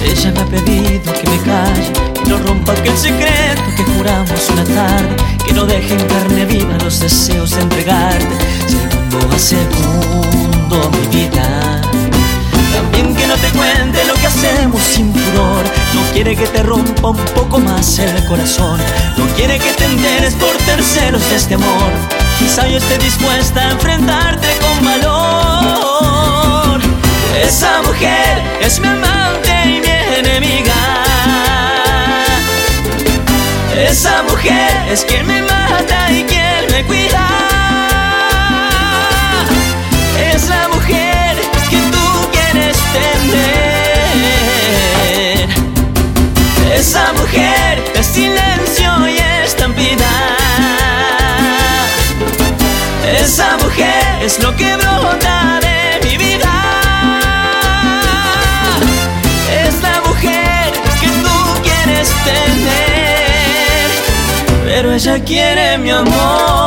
Ella me ha pedido que me calle, que no rompa aquel secreto que juramos una tarde, que no deje en carne viva los deseos de entregarte, segundo a segundo mi vida. También que no te cuente lo que hacemos sin pudor, no quiere que te rompa un poco más el corazón, no quiere que te enteres por terceros de este amor. Quizá yo esté dispuesta a enfrentarte con valor. Esa mujer es mi amante Esa mujer es quien me mata y quien me cuida. Es la mujer que tú quieres tener. Esa mujer es silencio y estampida. Esa mujer es lo que brota Pero ella quiere mi amor.